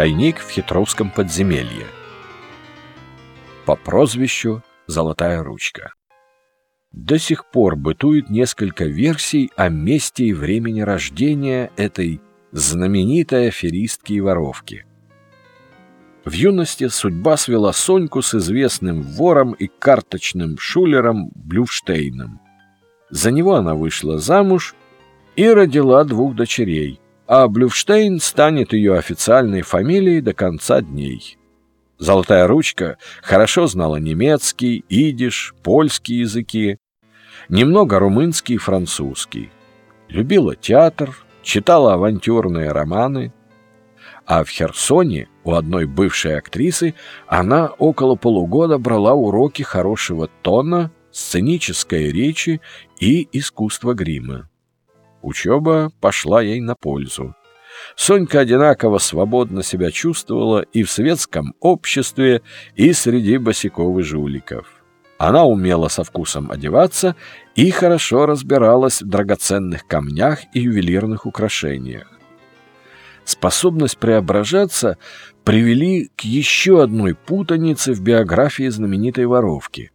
тайник в хитровском подземелье. По прозвищу «Золотая ручка». До сих пор бытует несколько версий о месте и времени рождения этой знаменитой аферистки и воровки. В юности судьба свела Соньку с известным вором и карточным шулером Блюфштейном. За него она вышла замуж и родила двух дочерей, а Блюфштейн станет ее официальной фамилией до конца дней. Золотая ручка хорошо знала немецкий, идиш, польский языки, немного румынский и французский. Любила театр, читала авантюрные романы, а в Херсоне у одной бывшей актрисы она около полугода брала уроки хорошего тона, сценической речи и искусства грима. Учеба пошла ей на пользу. Сонька одинаково свободно себя чувствовала и в светском обществе, и среди босиков и жуликов. Она умела со вкусом одеваться и хорошо разбиралась в драгоценных камнях и ювелирных украшениях. Способность преображаться привели к еще одной путанице в биографии знаменитой воровки.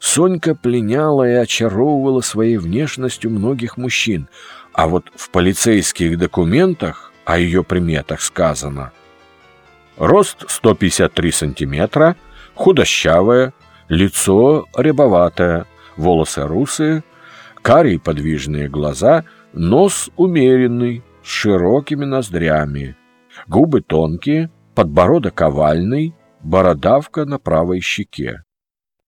Сонька пленяла и очаровывала своей внешностью многих мужчин, а вот в полицейских документах о ее приметах сказано. Рост 153 сантиметра, худощавая, лицо рябоватое, волосы русые, карие подвижные глаза, нос умеренный, с широкими ноздрями, губы тонкие, подбородок овальный, бородавка на правой щеке.